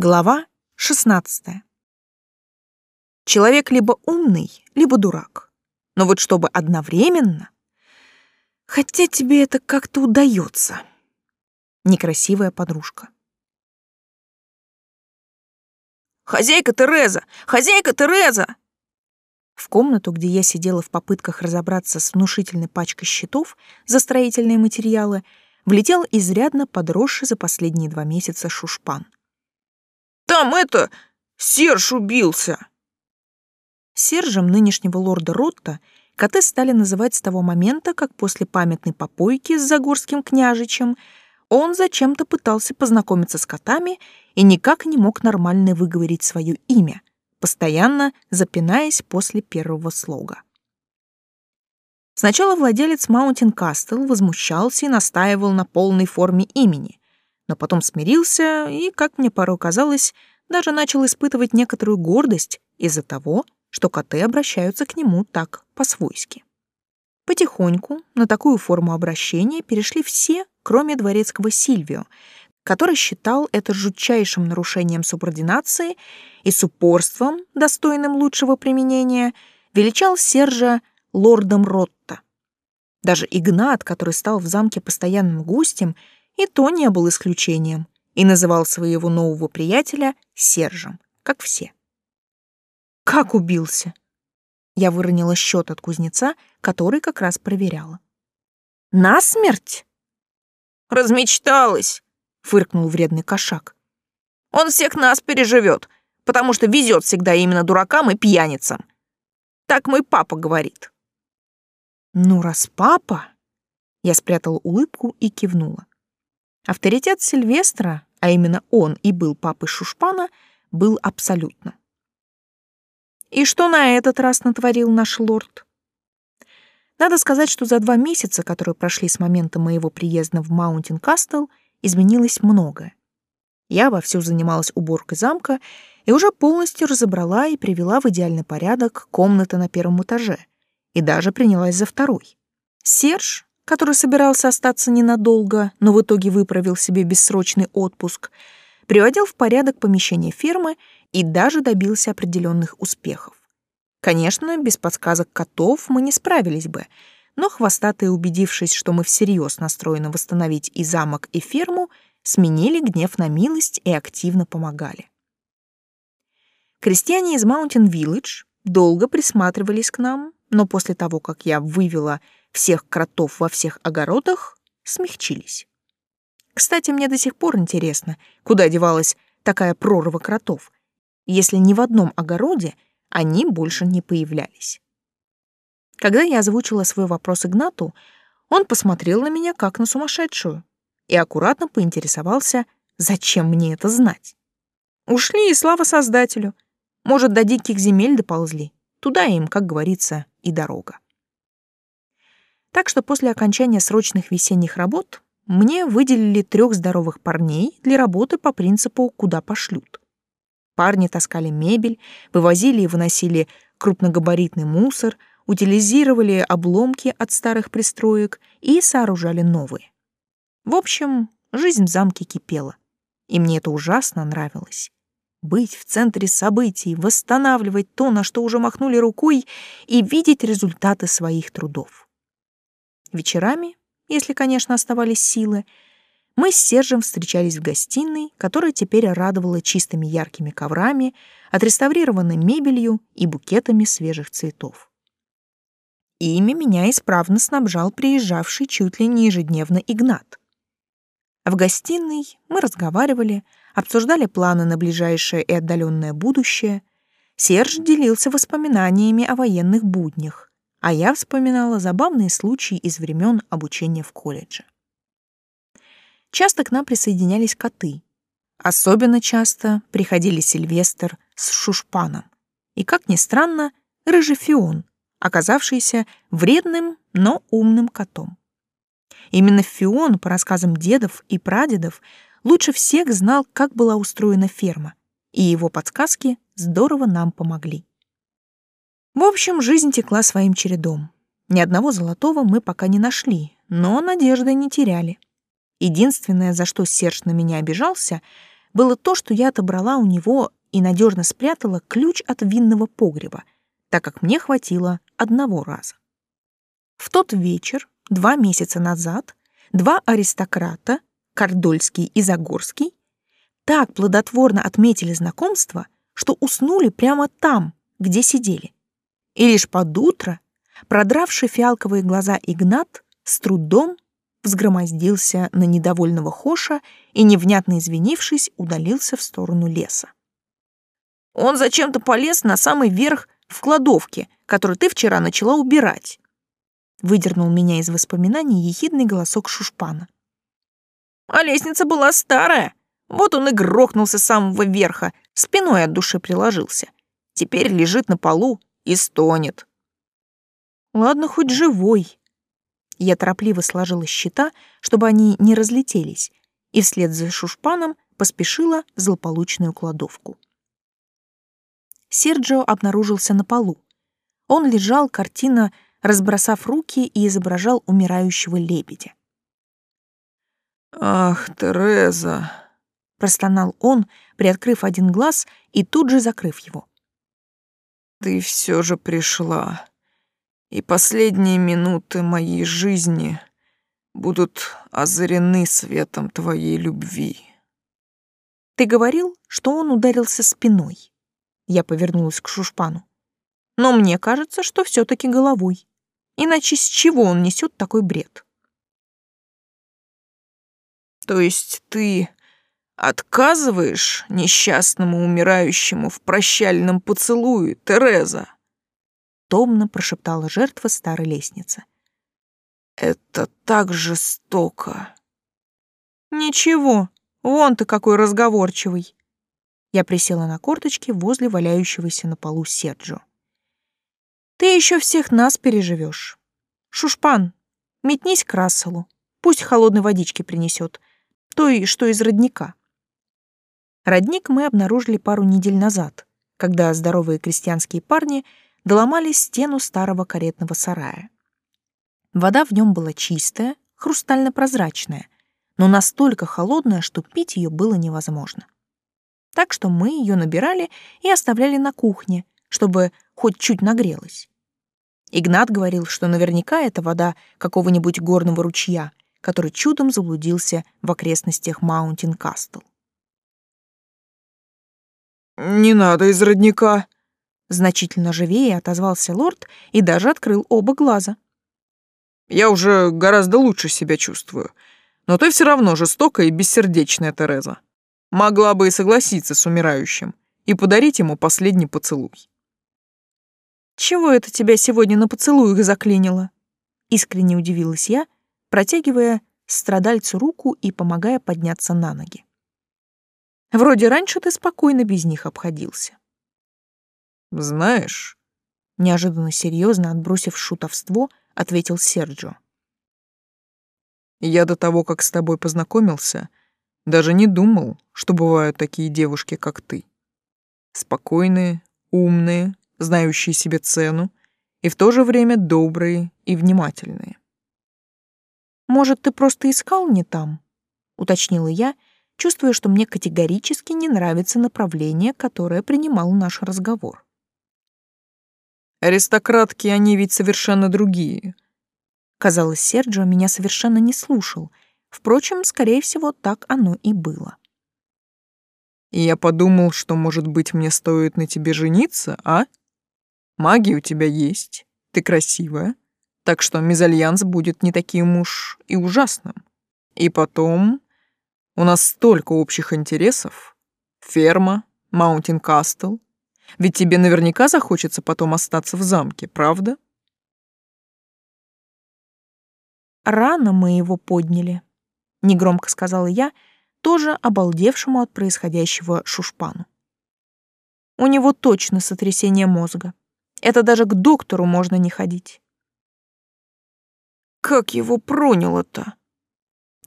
Глава 16. Человек либо умный, либо дурак. Но вот чтобы одновременно... Хотя тебе это как-то удается. Некрасивая подружка. «Хозяйка Тереза! Хозяйка Тереза!» В комнату, где я сидела в попытках разобраться с внушительной пачкой счетов за строительные материалы, влетел изрядно подросший за последние два месяца шушпан — там это... Серж убился!» Сержем нынешнего лорда Ротта коты стали называть с того момента, как после памятной попойки с Загорским княжичем он зачем-то пытался познакомиться с котами и никак не мог нормально выговорить свое имя, постоянно запинаясь после первого слога. Сначала владелец Маунтин Кастл возмущался и настаивал на полной форме имени, но потом смирился и, как мне порой казалось, даже начал испытывать некоторую гордость из-за того, что коты обращаются к нему так по-свойски. Потихоньку на такую форму обращения перешли все, кроме дворецкого Сильвио, который считал это жутчайшим нарушением субординации и с упорством, достойным лучшего применения, величал Сержа лордом Ротта. Даже Игнат, который стал в замке постоянным гостем, и то не был исключением и называл своего нового приятеля Сержем, как все. «Как убился?» Я выронила счет от кузнеца, который как раз проверяла. «Насмерть?» «Размечталась!» — фыркнул вредный кошак. «Он всех нас переживет, потому что везет всегда именно дуракам и пьяницам. Так мой папа говорит». «Ну, раз папа...» Я спрятала улыбку и кивнула. Авторитет Сильвестра, а именно он и был папой Шушпана, был абсолютно. И что на этот раз натворил наш лорд? Надо сказать, что за два месяца, которые прошли с момента моего приезда в Маунтин Кастл, изменилось многое. Я вовсю занималась уборкой замка и уже полностью разобрала и привела в идеальный порядок комнаты на первом этаже, и даже принялась за второй. Серж, который собирался остаться ненадолго, но в итоге выправил себе бессрочный отпуск, приводил в порядок помещение фирмы и даже добился определенных успехов. Конечно, без подсказок котов мы не справились бы, но хвостатые, убедившись, что мы всерьез настроены восстановить и замок, и ферму, сменили гнев на милость и активно помогали. Крестьяне из Маунтин Виллидж долго присматривались к нам, но после того, как я вывела всех кротов во всех огородах, смягчились. Кстати, мне до сих пор интересно, куда девалась такая прорва кротов, если ни в одном огороде они больше не появлялись. Когда я озвучила свой вопрос Игнату, он посмотрел на меня как на сумасшедшую и аккуратно поинтересовался, зачем мне это знать. Ушли и слава Создателю. Может, до диких земель доползли. Туда им, как говорится, и дорога. Так что после окончания срочных весенних работ мне выделили трех здоровых парней для работы по принципу «куда пошлют». Парни таскали мебель, вывозили и выносили крупногабаритный мусор, утилизировали обломки от старых пристроек и сооружали новые. В общем, жизнь в замке кипела, и мне это ужасно нравилось. Быть в центре событий, восстанавливать то, на что уже махнули рукой, и видеть результаты своих трудов. Вечерами, если, конечно, оставались силы, мы с Сержем встречались в гостиной, которая теперь радовала чистыми яркими коврами, отреставрированной мебелью и букетами свежих цветов. Ими меня исправно снабжал приезжавший чуть ли не ежедневно Игнат. В гостиной мы разговаривали, обсуждали планы на ближайшее и отдаленное будущее. Серж делился воспоминаниями о военных буднях а я вспоминала забавные случаи из времен обучения в колледже. Часто к нам присоединялись коты. Особенно часто приходили Сильвестр с Шушпаном. И, как ни странно, рыжий Фион, оказавшийся вредным, но умным котом. Именно Фион, по рассказам дедов и прадедов, лучше всех знал, как была устроена ферма, и его подсказки здорово нам помогли. В общем, жизнь текла своим чередом. Ни одного золотого мы пока не нашли, но надежды не теряли. Единственное, за что Серж на меня обижался, было то, что я отобрала у него и надежно спрятала ключ от винного погреба, так как мне хватило одного раза. В тот вечер, два месяца назад, два аристократа, Кордольский и Загорский, так плодотворно отметили знакомство, что уснули прямо там, где сидели. И лишь под утро, продравший фиалковые глаза Игнат, с трудом взгромоздился на недовольного Хоша и, невнятно извинившись, удалился в сторону леса. «Он зачем-то полез на самый верх в кладовке, которую ты вчера начала убирать», выдернул меня из воспоминаний ехидный голосок Шушпана. «А лестница была старая, вот он и грохнулся с самого верха, спиной от души приложился. Теперь лежит на полу и стонет». «Ладно, хоть живой», я торопливо сложила счета, чтобы они не разлетелись, и вслед за Шушпаном поспешила в злополучную кладовку. Серджио обнаружился на полу. Он лежал, картина, разбросав руки и изображал умирающего лебедя. «Ах, Тереза!» — простонал он, приоткрыв один глаз и тут же закрыв его. «Ты все же пришла и последние минуты моей жизни будут озарены светом твоей любви. Ты говорил, что он ударился спиной. Я повернулась к Шушпану. Но мне кажется, что все таки головой. Иначе с чего он несет такой бред? То есть ты отказываешь несчастному умирающему в прощальном поцелуе, Тереза? томно прошептала жертва старой лестницы. Это так жестоко. Ничего, вон ты какой разговорчивый. Я присела на корточки возле валяющегося на полу Серджо. Ты еще всех нас переживешь. Шушпан, метнись к Расселу. Пусть холодной водички принесет, той, что из родника. Родник мы обнаружили пару недель назад, когда здоровые крестьянские парни доломали стену старого каретного сарая. Вода в нем была чистая, хрустально-прозрачная, но настолько холодная, что пить ее было невозможно. Так что мы ее набирали и оставляли на кухне, чтобы хоть чуть нагрелась. Игнат говорил, что наверняка это вода какого-нибудь горного ручья, который чудом заблудился в окрестностях Маунтин-Кастл. «Не надо из родника», Значительно живее отозвался лорд и даже открыл оба глаза. «Я уже гораздо лучше себя чувствую, но ты все равно жестокая и бессердечная, Тереза. Могла бы и согласиться с умирающим и подарить ему последний поцелуй». «Чего это тебя сегодня на поцелуях заклинило?» Искренне удивилась я, протягивая страдальцу руку и помогая подняться на ноги. «Вроде раньше ты спокойно без них обходился». Знаешь, неожиданно серьезно отбросив шутовство, ответил Серджо. Я до того, как с тобой познакомился, даже не думал, что бывают такие девушки, как ты. Спокойные, умные, знающие себе цену и в то же время добрые и внимательные. Может, ты просто искал не там? уточнила я, чувствуя, что мне категорически не нравится направление, которое принимал наш разговор. Аристократки, они ведь совершенно другие. Казалось, Серджио меня совершенно не слушал. Впрочем, скорее всего, так оно и было. И я подумал, что, может быть, мне стоит на тебе жениться, а? Магия у тебя есть, ты красивая, так что мезальянс будет не таким уж и ужасным. И потом, у нас столько общих интересов. Ферма, Маунтин Кастл, ведь тебе наверняка захочется потом остаться в замке, правда? Рано мы его подняли, негромко сказала я, тоже обалдевшему от происходящего Шушпану. У него точно сотрясение мозга. Это даже к доктору можно не ходить. Как его проняло-то?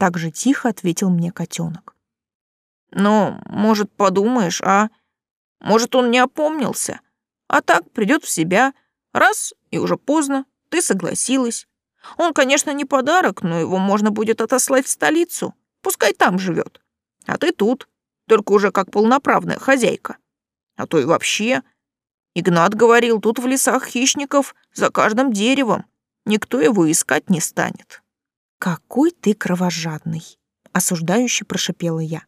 Так же тихо ответил мне котенок. Ну, может, подумаешь, а? Может, он не опомнился. А так придет в себя. Раз, и уже поздно. Ты согласилась. Он, конечно, не подарок, но его можно будет отослать в столицу. Пускай там живет. А ты тут. только уже как полноправная хозяйка. А то и вообще. Игнат говорил, тут в лесах хищников за каждым деревом. Никто его искать не станет. «Какой ты кровожадный!» — осуждающе прошипела я.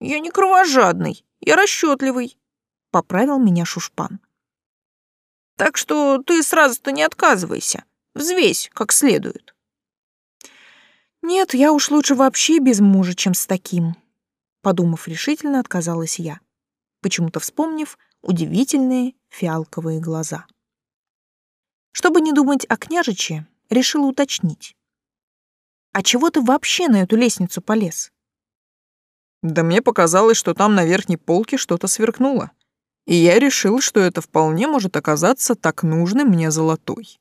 «Я не кровожадный, я расчетливый», — поправил меня Шушпан. «Так что ты сразу-то не отказывайся, взвесь как следует». «Нет, я уж лучше вообще без мужа, чем с таким», — подумав решительно, отказалась я, почему-то вспомнив удивительные фиалковые глаза. Чтобы не думать о княжиче, решила уточнить. «А чего ты вообще на эту лестницу полез?» Да мне показалось, что там на верхней полке что-то сверкнуло. И я решил, что это вполне может оказаться так нужным мне золотой.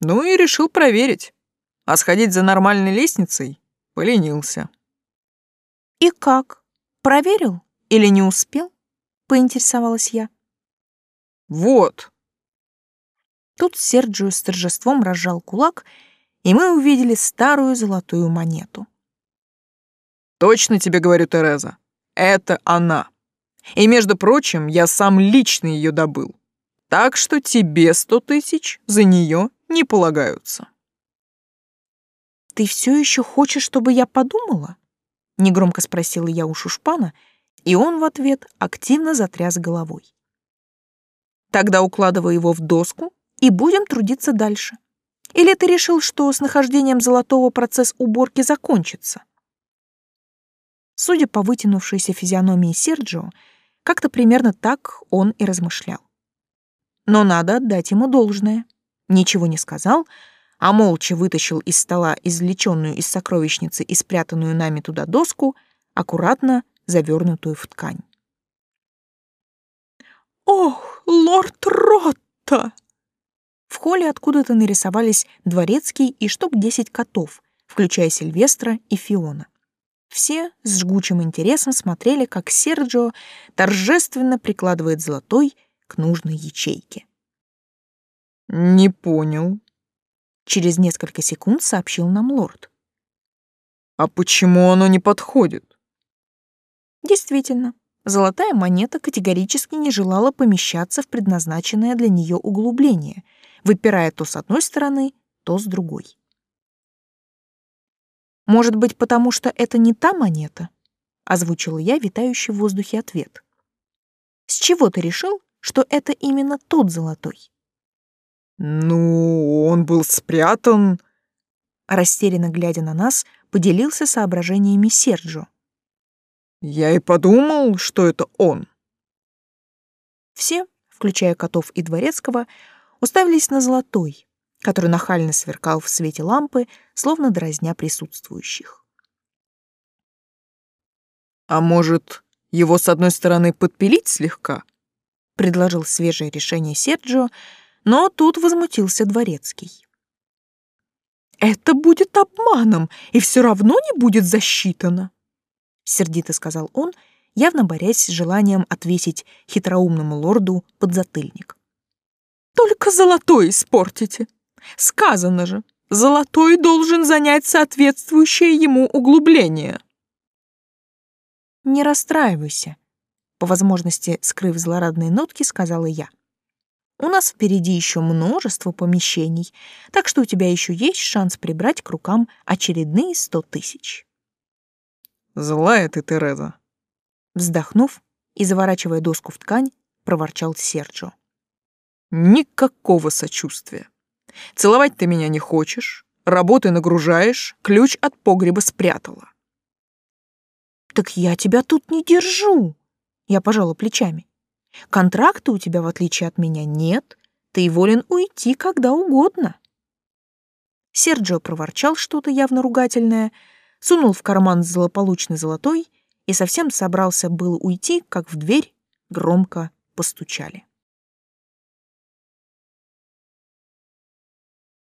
Ну и решил проверить. А сходить за нормальной лестницей поленился. «И как? Проверил или не успел?» — поинтересовалась я. «Вот». Тут Серджио с торжеством разжал кулак, и мы увидели старую золотую монету. Точно тебе говорю, Тереза, это она. И, между прочим, я сам лично ее добыл. Так что тебе сто тысяч за нее не полагаются. «Ты все еще хочешь, чтобы я подумала?» Негромко спросила я у Шушпана, и он в ответ активно затряс головой. «Тогда укладывай его в доску и будем трудиться дальше. Или ты решил, что с нахождением золотого процесс уборки закончится?» Судя по вытянувшейся физиономии Серджио, как-то примерно так он и размышлял. Но надо отдать ему должное. Ничего не сказал, а молча вытащил из стола извлеченную из сокровищницы и спрятанную нами туда доску, аккуратно завернутую в ткань. «Ох, лорд Ротта!» В холле откуда-то нарисовались дворецкий и штук десять котов, включая Сильвестра и Фиона. Все с жгучим интересом смотрели, как Серджио торжественно прикладывает золотой к нужной ячейке. «Не понял», — через несколько секунд сообщил нам лорд. «А почему оно не подходит?» Действительно, золотая монета категорически не желала помещаться в предназначенное для нее углубление, выпирая то с одной стороны, то с другой. Может быть, потому что это не та монета? Озвучила я витающий в воздухе ответ. С чего ты решил, что это именно тот золотой? Ну, он был спрятан... Растерянно глядя на нас, поделился соображениями Серджо. Я и подумал, что это он. Все, включая котов и дворецкого, уставились на золотой, который нахально сверкал в свете лампы, словно дразня присутствующих. «А может, его с одной стороны подпилить слегка?» — предложил свежее решение Серджио, но тут возмутился дворецкий. «Это будет обманом, и все равно не будет засчитано», — сердито сказал он, явно борясь с желанием отвесить хитроумному лорду подзатыльник. «Только золотой испортите!» Сказано же, золотой должен занять соответствующее ему углубление. Не расстраивайся, по возможности скрыв злорадные нотки, сказала я. У нас впереди еще множество помещений, так что у тебя еще есть шанс прибрать к рукам очередные сто тысяч. Злая ты, Тереза. Вздохнув и заворачивая доску в ткань, проворчал Серджо. Никакого сочувствия. Целовать ты меня не хочешь, работы нагружаешь, ключ от погреба спрятала. Так я тебя тут не держу. Я пожала плечами. Контракта у тебя, в отличие от меня, нет. Ты волен уйти когда угодно. Серджио проворчал что-то явно ругательное, сунул в карман злополучный золотой и совсем собрался было уйти, как в дверь громко постучали.